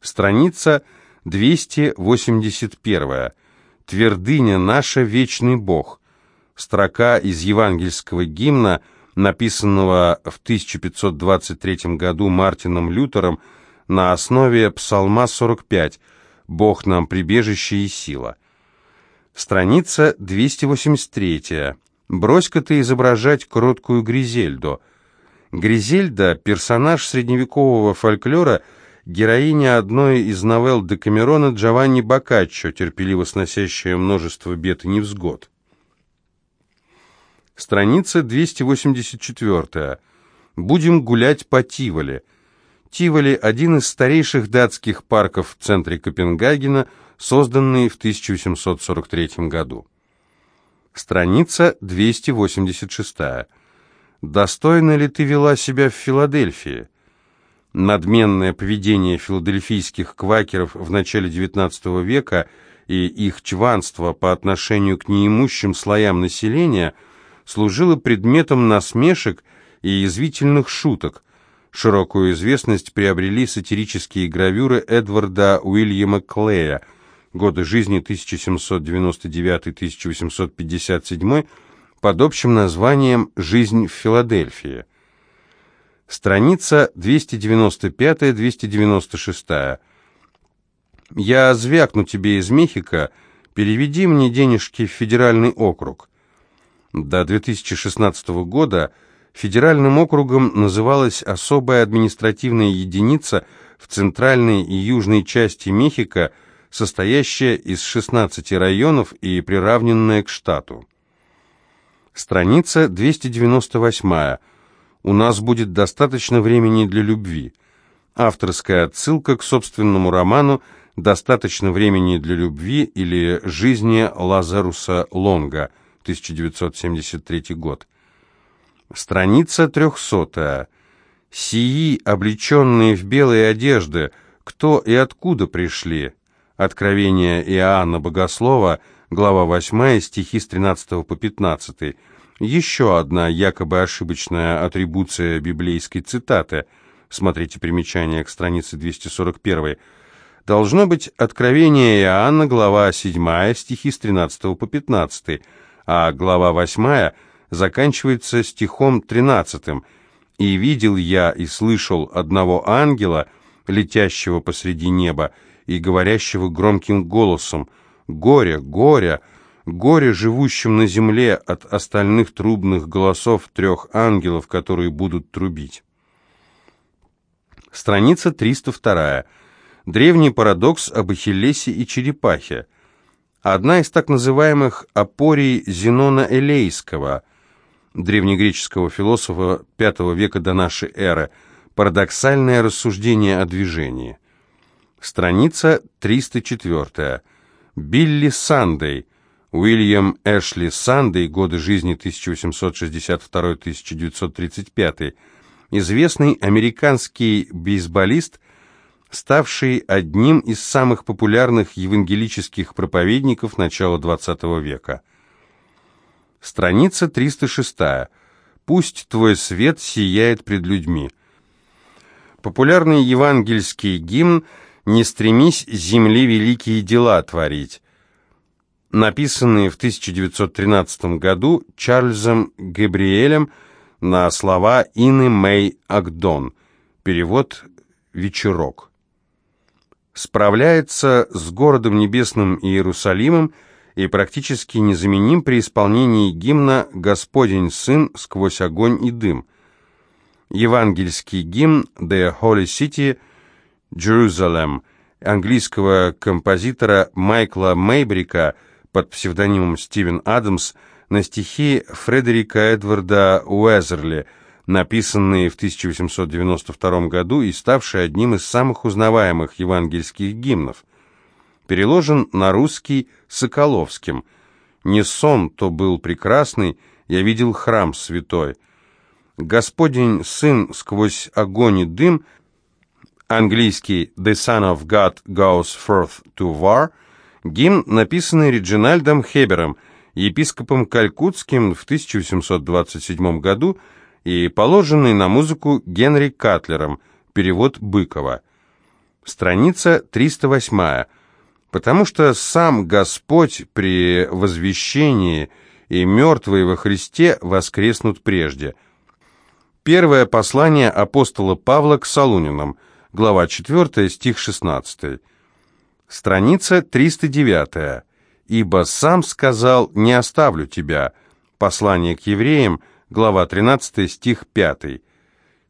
Страница 281. «Твердыня наша, вечный Бог». Строка из евангельского гимна, написанного в 1523 году Мартином Лютером на основе Псалма 45 «Бог нам прибежище и сила». Страница 283. Брось-ка ты изображать кроткую Гризельду. Гризельда – персонаж средневекового фольклора, героиня одной из новелл Декамерона Джованни Боккаччо, терпеливо сносящая множество бед и невзгод. Страница 284. Будем гулять по Тиволе. Тиволи – один из старейших датских парков в центре Копенгагена, созданный в 1843 году. Страница 286. Достойно ли ты вела себя в Филадельфии? Надменное поведение филадельфийских квакеров в начале XIX века и их чванство по отношению к неимущим слоям населения служило предметом насмешек и язвительных шуток. Широкую известность приобрели сатирические гравюры Эдварда Уильяма Клея – годы жизни 1799-1857, под общим названием «Жизнь в Филадельфии». Страница 295-296. «Я звякну тебе из Мехико, переведи мне денежки в федеральный округ». До 2016 года федеральным округом называлась особая административная единица в центральной и южной части Мехико – состоящая из 16 районов и приравненная к штату. Страница 298. У нас будет достаточно времени для любви. Авторская отсылка к собственному роману «Достаточно времени для любви» или «Жизни Лазаруса Лонга», 1973 год. Страница 300. «Сии, облеченные в белые одежды, кто и откуда пришли?» Откровение Иоанна Богослова, глава 8, стихи с 13 по 15. Еще одна якобы ошибочная атрибуция библейской цитаты. Смотрите примечание к странице 241. Должно быть Откровение Иоанна, глава 7, стихи с 13 по 15, а глава 8 заканчивается стихом 13. «И видел я и слышал одного ангела, летящего посреди неба, и говорящего громким голосом «Горе, горе, горе живущим на земле от остальных трубных голосов трех ангелов, которые будут трубить». Страница 302. Древний парадокс об Ахиллесе и черепахе. Одна из так называемых апорий Зенона Элейского, древнегреческого философа V века до нашей эры, парадоксальное рассуждение о движении. Страница 304. Билли Сандей. Уильям Эшли Сандей, годы жизни 1862-1935. Известный американский бейсболист, ставший одним из самых популярных евангелических проповедников начала XX века. Страница 306. «Пусть твой свет сияет пред людьми». Популярный евангельский гимн – «Не стремись земли великие дела творить», написанные в 1913 году Чарльзом Габриэлем на слова Ины Мэй Агдон. Перевод «Вечерок». Справляется с городом небесным Иерусалимом и практически незаменим при исполнении гимна «Господень Сын сквозь огонь и дым». Евангельский гимн «The Holy City» Jerusalem английского композитора Майкла Мейбрика под псевдонимом Стивен Адамс на стихи Фредерика Эдварда Уэзерли, написанные в 1892 году и ставший одним из самых узнаваемых евангельских гимнов. Переложен на русский Соколовским. «Не сон то был прекрасный, я видел храм святой». Господень Сын сквозь огонь и дым английский «The Son of God Goes Forth to War», гимн, написанный Реджинальдом Хебером, епископом Калькутским в 1827 году и положенный на музыку Генри Катлером, перевод Быкова. Страница 308. Потому что сам Господь при возвещении и мертвые во Христе воскреснут прежде. Первое послание апостола Павла к Солунинам, глава 4, стих 16. Страница 309. «Ибо сам сказал, не оставлю тебя». Послание к евреям, глава 13, стих 5.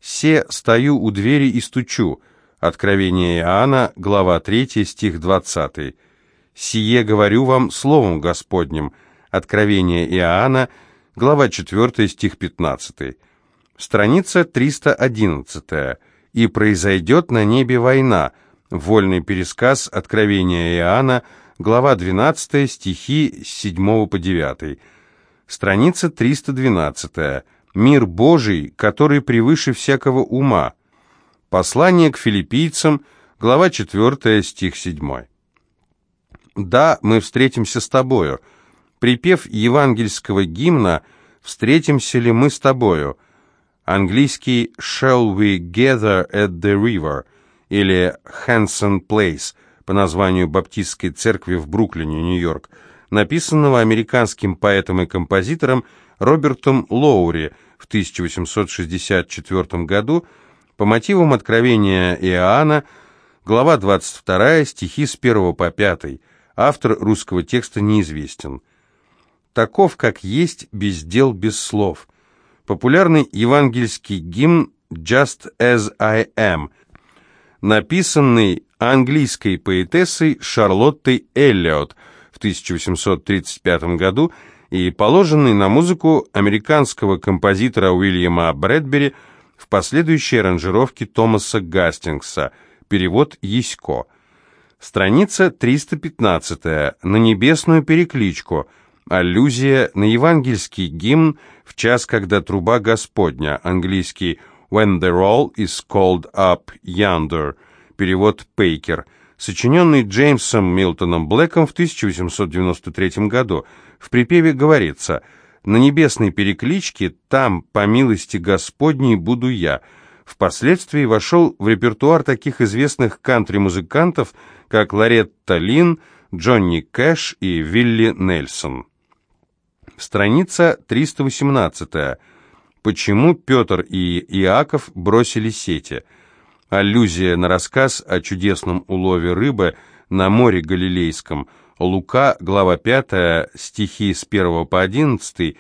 «Се стою у двери и стучу». Откровение Иоанна, глава 3, стих 20. «Сие говорю вам словом Господним». Откровение Иоанна, глава 4, стих 15. Страница 311. «И произойдет на небе война». Вольный пересказ Откровения Иоанна, глава 12, стихи с 7 по 9. Страница 312. «Мир Божий, который превыше всякого ума». Послание к филиппийцам, глава 4, стих 7. «Да, мы встретимся с тобою. Припев евангельского гимна «Встретимся ли мы с тобою?» Английский «Shall we gather at the river?» Или «Hanson Place» по названию Баптистской церкви в Бруклине, Нью-Йорк, написанного американским поэтом и композитором Робертом Лоури в 1864 году, по мотивам Откровения Иоанна, глава 22, стихи с 1 по 5. Автор русского текста неизвестен. Таков, как есть, без дел, без слов. Популярный евангельский гимн «Just as I am», написанный английской поэтессой Шарлоттой Эллиот в 1835 году и положенный на музыку американского композитора Уильяма Брэдбери – в последующей аранжировке Томаса Гастингса, перевод Ясько. Страница 315 на небесную перекличку, аллюзия на евангельский гимн в час, когда труба Господня, английский «When the roll is called up yonder», перевод Пейкер, сочиненный Джеймсом Милтоном Блэком в 1893 году. В припеве говорится – на небесной перекличке «Там, по милости Господней, буду я» впоследствии вошел в репертуар таких известных кантри-музыкантов, как Лоретта Лин, Джонни Кэш и Вилли Нельсон. Страница 318. Почему Петр и Иаков бросили сети? Аллюзия на рассказ о чудесном улове рыбы на море Галилейском – Лука, глава 5, стихи с 1 по 11,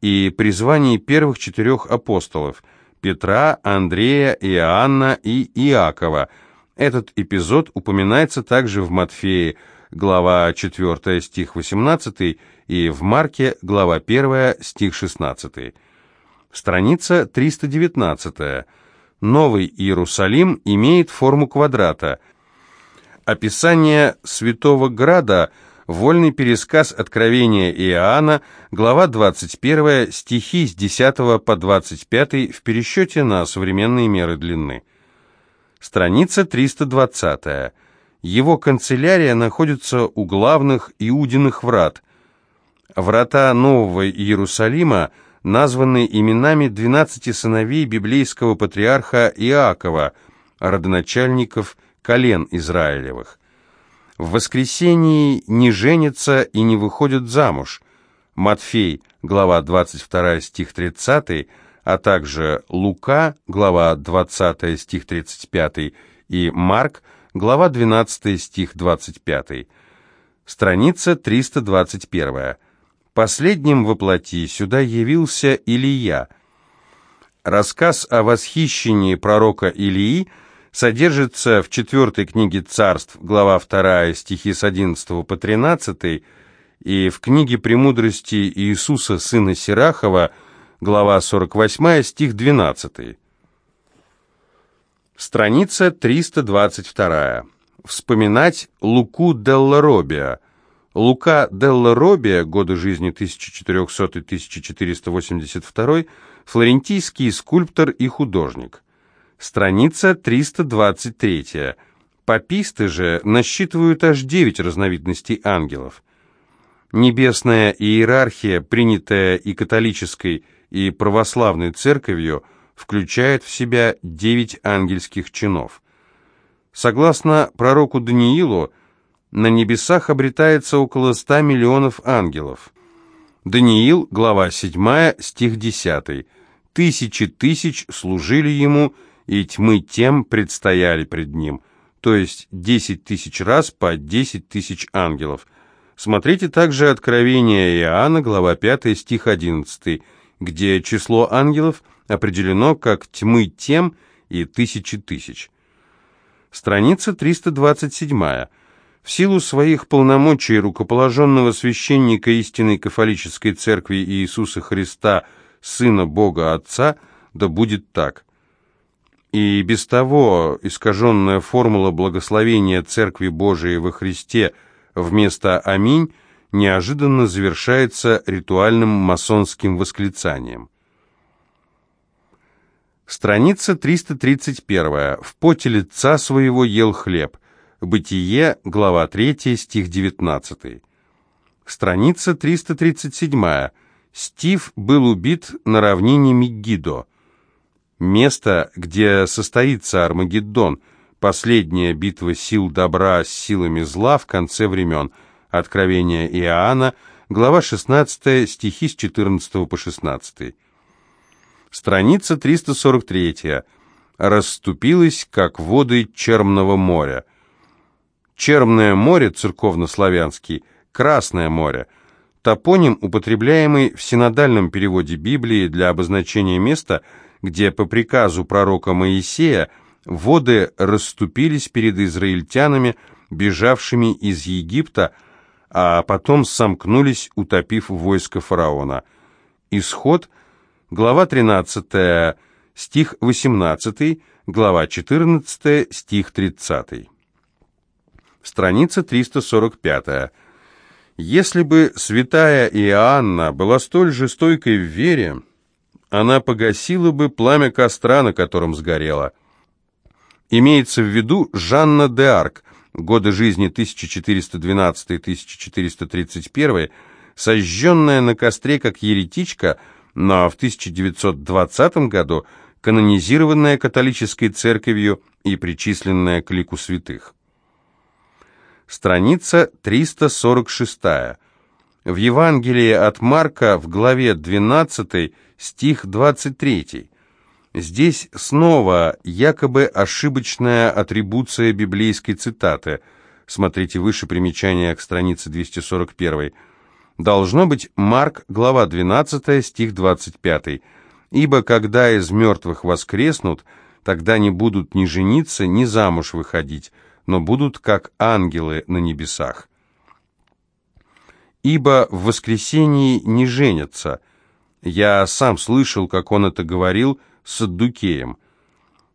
и призвании первых четырех апостолов – Петра, Андрея, Иоанна и Иакова. Этот эпизод упоминается также в Матфее, глава 4, стих 18, и в Марке, глава 1, стих 16. Страница 319. Новый Иерусалим имеет форму квадрата – Описание Святого Града, вольный пересказ Откровения Иоанна, глава 21, стихи с 10 по 25 в пересчете на современные меры длины. Страница 320. Его канцелярия находится у главных Иудиных врат. Врата Нового Иерусалима названы именами 12 сыновей библейского патриарха Иакова, родоначальников колен Израилевых. В воскресении не женятся и не выходят замуж. Матфей, глава 22, стих 30, а также Лука, глава 20, стих 35, и Марк, глава 12, стих 25. Страница 321. Последним воплоти сюда явился Илия. Рассказ о восхищении пророка Илии – содержится в четвертой книге царств, глава 2, стихи с 11 по 13, и в книге «Премудрости Иисуса, сына Сирахова», глава 48, стих 12. Страница 322. Вспоминать Луку Делла Робия. Лука Делла Робия, годы жизни 1400-1482, флорентийский скульптор и художник. Страница 323. Паписты же насчитывают аж девять разновидностей ангелов. Небесная иерархия, принятая и католической, и православной церковью, включает в себя девять ангельских чинов. Согласно пророку Даниилу, на небесах обретается около 100 миллионов ангелов. Даниил, глава 7, стих 10. «Тысячи тысяч служили ему, и тьмы тем предстояли пред ним» то есть 10 тысяч раз по 10 тысяч ангелов. Смотрите также Откровение Иоанна, глава 5, стих 11, где число ангелов определено как тьмы тем и тысячи тысяч. Страница 327. В силу своих полномочий рукоположенного священника истинной кафолической церкви Иисуса Христа, Сына Бога Отца, да будет так. И без того искаженная формула благословения Церкви Божией во Христе вместо «Аминь» неожиданно завершается ритуальным масонским восклицанием. Страница 331. «В поте лица своего ел хлеб». Бытие, глава 3, стих 19. Страница 337. Стив был убит на равнине Мегидо. Место, где состоится Армагеддон, последняя битва сил добра с силами зла в конце времен. Откровение Иоанна, глава 16, стихи с 14 по 16. Страница 343. Расступилась, как воды Чермного моря. Черное море, церковно-славянский, Красное море. Топоним, употребляемый в синодальном переводе Библии для обозначения места – где по приказу пророка Моисея воды расступились перед израильтянами, бежавшими из Египта, а потом сомкнулись, утопив войско фараона. Исход, глава 13, стих 18, глава 14, стих 30. Страница 345. Если бы святая Иоанна была столь же стойкой в вере, она погасила бы пламя костра, на котором сгорела. Имеется в виду Жанна де Арк, годы жизни 1412-1431, сожженная на костре как еретичка, но в 1920 году канонизированная католической церковью и причисленная к лику святых. Страница 346. В Евангелии от Марка в главе 12 стих 23. Здесь снова якобы ошибочная атрибуция библейской цитаты. Смотрите выше примечание к странице 241. Должно быть Марк, глава 12, стих 25. «Ибо когда из мертвых воскреснут, тогда не будут ни жениться, ни замуж выходить, но будут как ангелы на небесах. Ибо в воскресении не женятся, я сам слышал, как он это говорил с Саддукеем.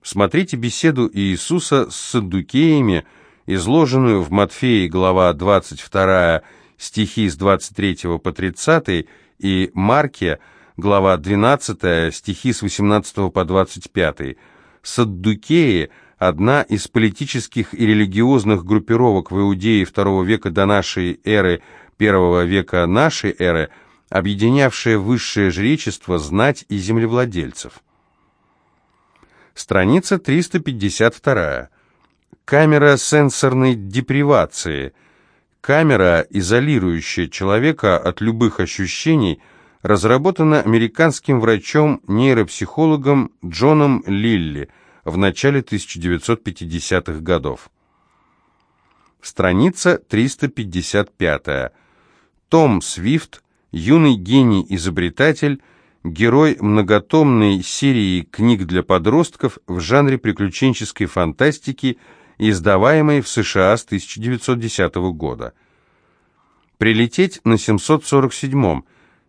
Смотрите беседу Иисуса с Саддукеями, изложенную в Матфеи, глава 22, стихи с 23 по 30, и Марке, глава 12, стихи с 18 по 25. Саддукеи – одна из политических и религиозных группировок в Иудее II века до нашей эры, первого века нашей эры – объединявшее высшее жречество, знать и землевладельцев. Страница 352. Камера сенсорной депривации. Камера, изолирующая человека от любых ощущений, разработана американским врачом-нейропсихологом Джоном Лилли в начале 1950-х годов. Страница 355. Том Свифт юный гений-изобретатель, герой многотомной серии книг для подростков в жанре приключенческой фантастики, издаваемой в США с 1910 года. Прилететь на 747-м,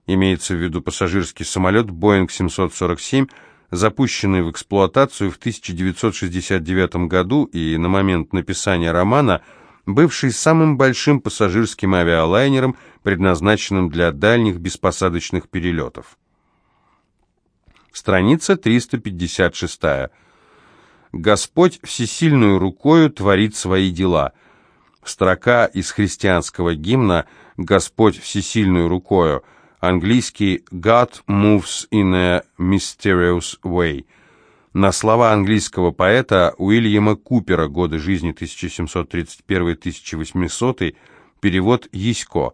имеется в виду пассажирский самолет Boeing 747, запущенный в эксплуатацию в 1969 году и на момент написания романа – бывший самым большим пассажирским авиалайнером, предназначенным для дальних беспосадочных перелетов. Страница 356. «Господь всесильную рукою творит свои дела». Строка из христианского гимна «Господь всесильную рукою», английский «God moves in a mysterious way». на слова английского поэта Уильяма Купера, годы жизни 1731-1800, перевод Ясько.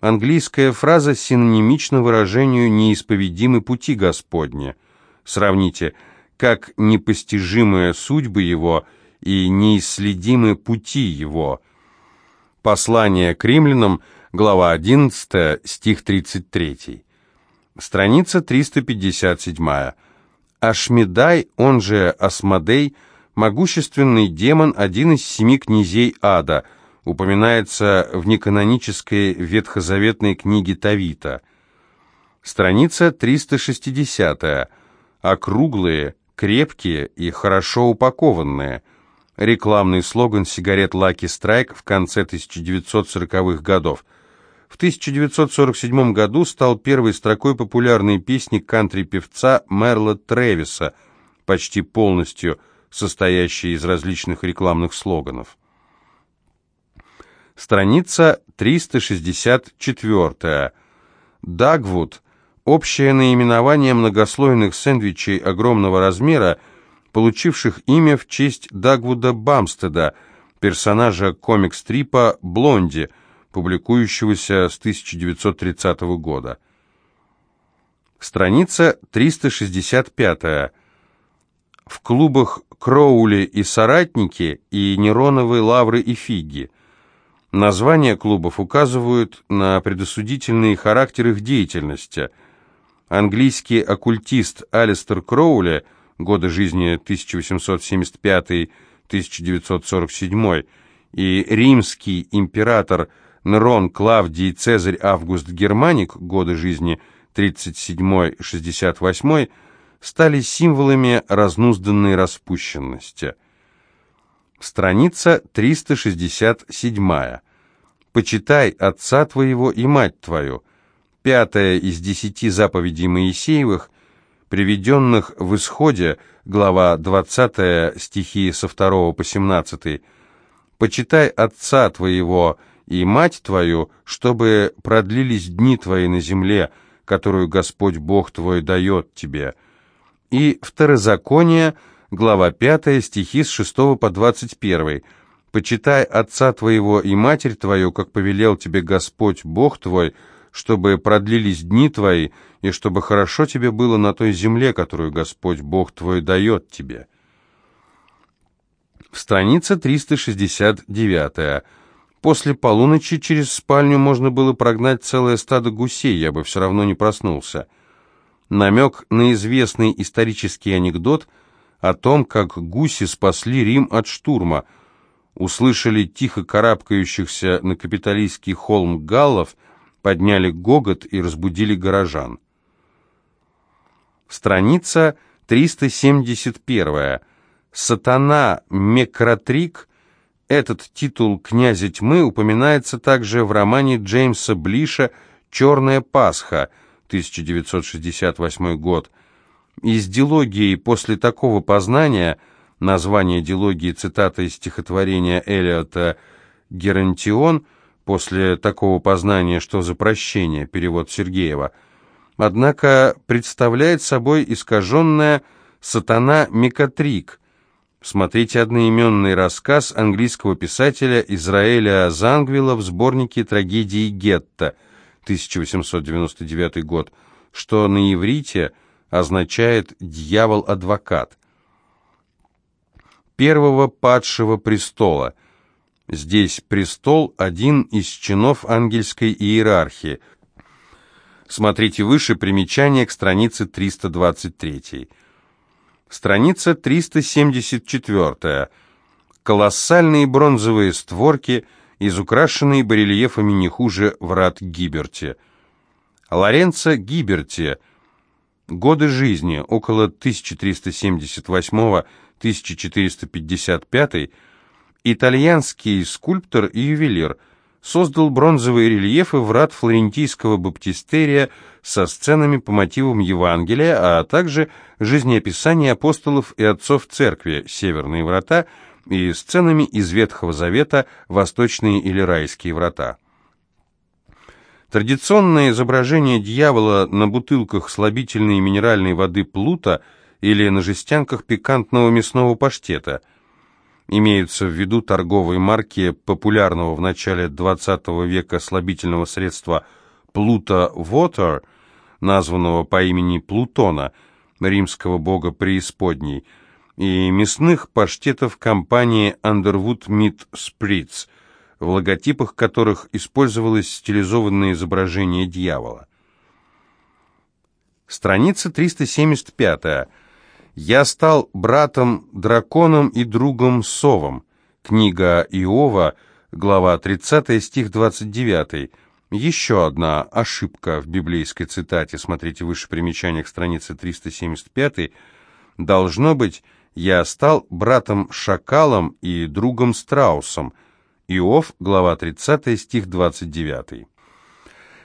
Английская фраза синонимична выражению «неисповедимы пути Господни». Сравните «как непостижимые судьбы Его» и «неисследимы пути Его». Послание к римлянам, глава 11, стих 33. Страница 357. Ашмедай, он же Асмодей, могущественный демон, один из семи князей ада, упоминается в неканонической ветхозаветной книге Тавита. Страница 360. Округлые, крепкие и хорошо упакованные. Рекламный слоган сигарет Lucky Strike в конце 1940-х годов. В 1947 году стал первой строкой популярной песни кантри-певца Мерла Трэвиса, почти полностью состоящей из различных рекламных слоганов. Страница 364. Дагвуд – общее наименование многослойных сэндвичей огромного размера, получивших имя в честь Дагвуда Бамстеда, персонажа комик-стрипа «Блонди», публикующегося с 1930 года. Страница 365. В клубах Кроули и Соратники и Нероновы Лавры и Фиги. Названия клубов указывают на предосудительный характер их деятельности. Английский оккультист Алистер Кроули, годы жизни 1875-1947, и римский император Нерон, Клавдий, Цезарь, Август Германик, годы жизни 37-68, стали символами разнузданной распущенности. Страница 367. «Почитай отца твоего и мать твою». Пятая из десяти заповедей Моисеевых, приведенных в Исходе, глава 20 стихи со 2 по 17. «Почитай отца твоего и мать твою, чтобы продлились дни твои на земле, которую Господь Бог твой дает тебе». И Второзаконие, глава 5, стихи с 6 по 21. «Почитай отца твоего и матерь твою, как повелел тебе Господь Бог твой, чтобы продлились дни твои, и чтобы хорошо тебе было на той земле, которую Господь Бог твой дает тебе». Страница 369. После полуночи через спальню можно было прогнать целое стадо гусей, я бы все равно не проснулся. Намек на известный исторический анекдот о том, как гуси спасли Рим от штурма. Услышали тихо карабкающихся на капиталистский холм галлов, подняли гогот и разбудили горожан. Страница 371. Сатана Мекротрик – этот титул князя тьмы упоминается также в романе Джеймса Блиша «Черная Пасха» 1968 год. Из дилогии после такого познания, название дилогии цитата из стихотворения Элиота «Герантион», после такого познания, что за прощение, перевод Сергеева, однако представляет собой искаженное «сатана Мекатрик», Смотрите одноименный рассказ английского писателя Израиля Зангвила в сборнике «Трагедии гетто» 1899 год, что на иврите означает «дьявол-адвокат». Первого падшего престола. Здесь престол – один из чинов ангельской иерархии. Смотрите выше примечание к странице 323. Страница 374. Колоссальные бронзовые створки, изукрашенные барельефами не хуже врат Гиберти. Лоренцо Гиберти. Годы жизни около 1378-1455. Итальянский скульптор и ювелир – создал бронзовые рельефы врат флорентийского баптистерия со сценами по мотивам Евангелия, а также жизнеописание апостолов и отцов церкви, северные врата, и сценами из Ветхого Завета, восточные или райские врата. Традиционное изображение дьявола на бутылках слабительной минеральной воды Плута или на жестянках пикантного мясного паштета. Имеются в виду торговые марки популярного в начале XX века слабительного средства «Плута Water», названного по имени Плутона, римского бога преисподней, и мясных паштетов компании Underwood Meat Spritz, в логотипах которых использовалось стилизованное изображение дьявола. Страница 375. «Я стал братом, драконом и другом совом». Книга Иова, глава 30, стих 29. Еще одна ошибка в библейской цитате, смотрите выше примечания к странице 375, должно быть «Я стал братом-шакалом и другом-страусом». Иов, глава 30, стих 29.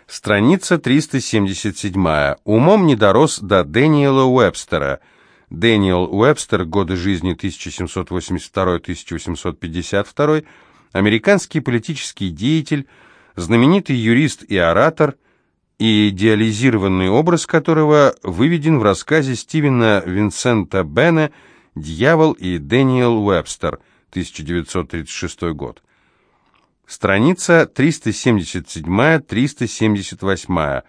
Страница 377. Умом не дорос до Дэниела Уэбстера. Дэниел Уэбстер, годы жизни 1782-1852, американский политический деятель, знаменитый юрист и оратор, и идеализированный образ которого выведен в рассказе Стивена Винсента Бена «Дьявол и Дэниел Уэбстер», 1936 год. Страница 377-378.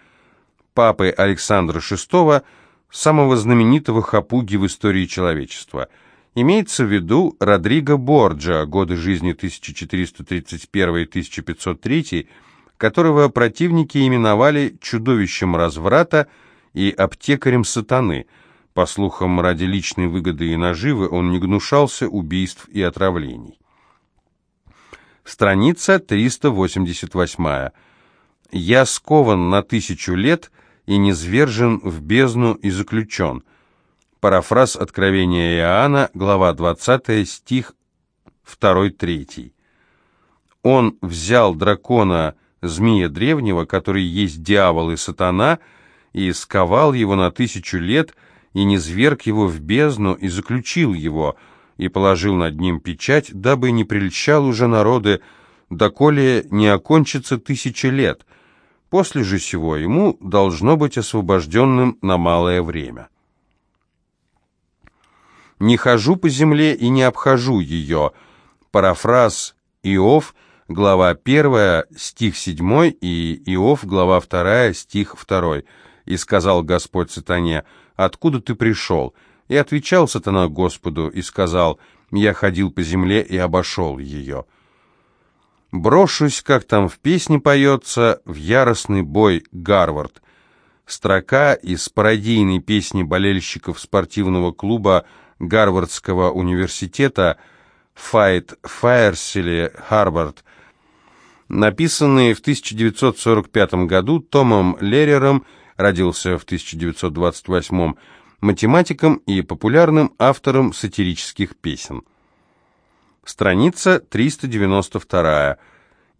Папы Александра VI, самого знаменитого хапуги в истории человечества. Имеется в виду Родриго Борджа, годы жизни 1431-1503, которого противники именовали чудовищем разврата и аптекарем сатаны. По слухам, ради личной выгоды и наживы он не гнушался убийств и отравлений. Страница 388. «Я скован на тысячу лет и низвержен в бездну и заключен». Парафраз Откровения Иоанна, глава 20, стих 2-3. «Он взял дракона, змея древнего, который есть дьявол и сатана, и сковал его на тысячу лет, и низверг его в бездну, и заключил его» и положил над ним печать, дабы не прельщал уже народы, доколе не окончится тысяча лет. После же сего ему должно быть освобожденным на малое время. «Не хожу по земле и не обхожу ее» парафраз Иов, глава 1, стих 7, и Иов, глава 2, стих 2. «И сказал Господь сатане, откуда ты пришел?» И отвечал сатана Господу и сказал, «Я ходил по земле и обошел ее». Брошусь, как там в песне поется, в яростный бой Гарвард. Строка из пародийной песни болельщиков спортивного клуба Гарвардского университета «Файт Файерсели Харвард», написанные в 1945 году Томом Лерером, родился в 1928 году, математиком и популярным автором сатирических песен. Страница 392.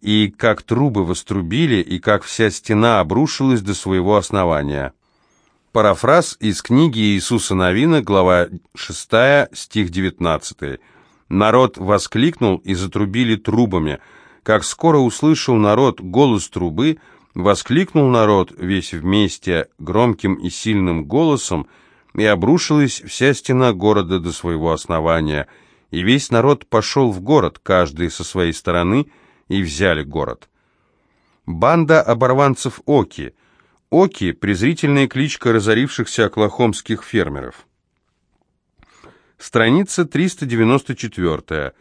«И как трубы вострубили, и как вся стена обрушилась до своего основания». Парафраз из книги Иисуса Новина, глава 6, стих 19. «Народ воскликнул и затрубили трубами. Как скоро услышал народ голос трубы, воскликнул народ весь вместе громким и сильным голосом, и обрушилась вся стена города до своего основания, и весь народ пошел в город, каждый со своей стороны, и взяли город. Банда оборванцев Оки. Оки – презрительная кличка разорившихся оклахомских фермеров. Страница 394.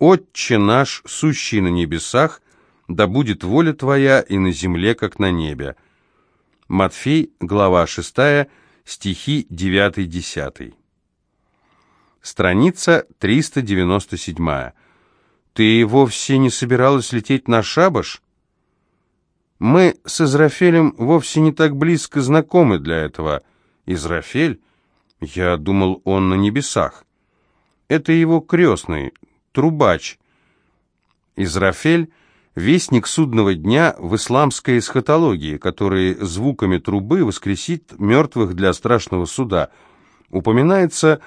«Отче наш, сущий на небесах, да будет воля Твоя и на земле, как на небе». Матфей, глава 6, стихи 9-10. Страница 397. «Ты вовсе не собиралась лететь на шабаш?» «Мы с Израфелем вовсе не так близко знакомы для этого. Израфель? Я думал, он на небесах. Это его крестный, трубач. Израфель — вестник судного дня в исламской эсхатологии, который звуками трубы воскресит мертвых для страшного суда, упоминается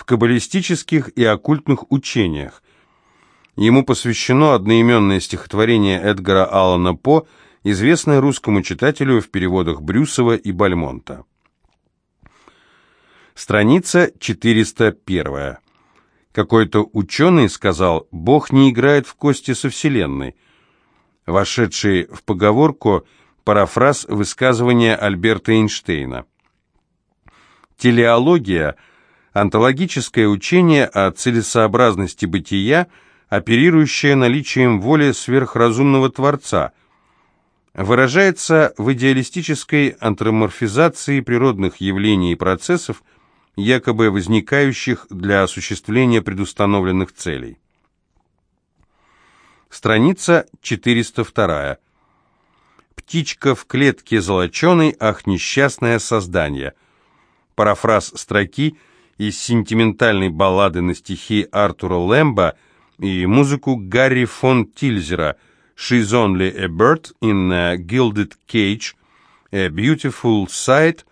в каббалистических и оккультных учениях. Ему посвящено одноименное стихотворение Эдгара Аллана По, известное русскому читателю в переводах Брюсова и Бальмонта. Страница 401. Какой-то ученый сказал, Бог не играет в кости со Вселенной. Вошедший в поговорку парафраз высказывания Альберта Эйнштейна. Телеология – онтологическое учение о целесообразности бытия, оперирующее наличием воли сверхразумного Творца, выражается в идеалистической антроморфизации природных явлений и процессов, якобы возникающих для осуществления предустановленных целей. Страница 402. «Птичка в клетке золоченой, ах, несчастное создание». Парафраз строки из сентиментальной баллады на стихи Артура Лэмба и музыку Гарри фон Тильзера «She's only a bird in a gilded cage, a beautiful sight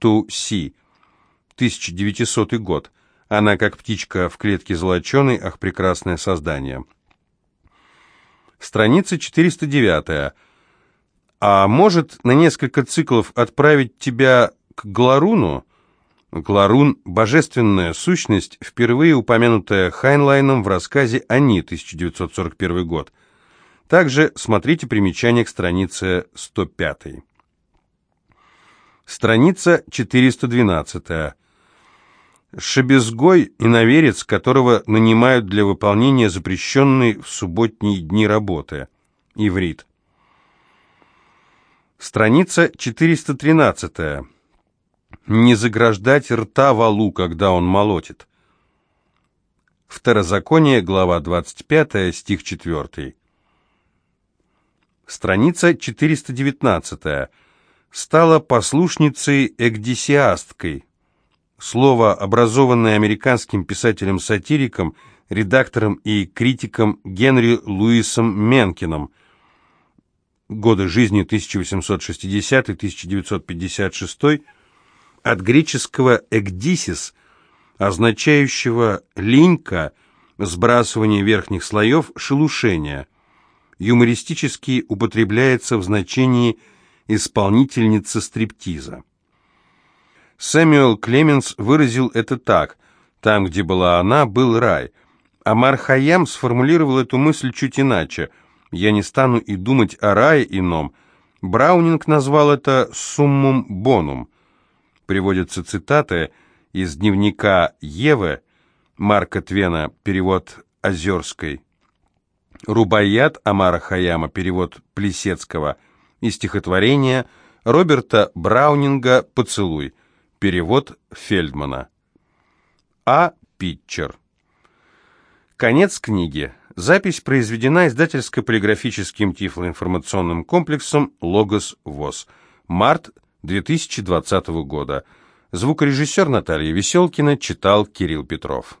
to see». 1900 год. Она как птичка в клетке золоченой, ах, прекрасное создание. Страница 409. А может на несколько циклов отправить тебя к Гларуну? Гларун – божественная сущность, впервые упомянутая Хайнлайном в рассказе «Они», 1941 год. Также смотрите примечание к странице 105. Страница 412. Шебезгой – иноверец, которого нанимают для выполнения запрещенной в субботние дни работы. Иврит. Страница 413. Не заграждать рта валу, когда он молотит. Второзаконие, глава 25, стих 4. Страница 419. Стала послушницей экдисиасткой. Слово, образованное американским писателем-сатириком, редактором и критиком Генри Луисом Менкином, годы жизни 1860-1956, от греческого «экдисис», означающего «линька», сбрасывание верхних слоев, шелушение. Юмористически употребляется в значении «исполнительница стриптиза». Сэмюэл Клеменс выразил это так. «Там, где была она, был рай». Амар Хайям сформулировал эту мысль чуть иначе. «Я не стану и думать о рае ином». Браунинг назвал это «суммум бонум». Приводятся цитаты из дневника Евы, Марка Твена, перевод Озерской, Рубаят Амара Хаяма, перевод Плесецкого, и стихотворение Роберта Браунинга «Поцелуй», Перевод Фельдмана. А. Питчер. Конец книги. Запись произведена издательско-полиграфическим тифлоинформационным комплексом «Логос ВОЗ». Март 2020 года. Звукорежиссер Наталья Веселкина читал Кирилл Петров.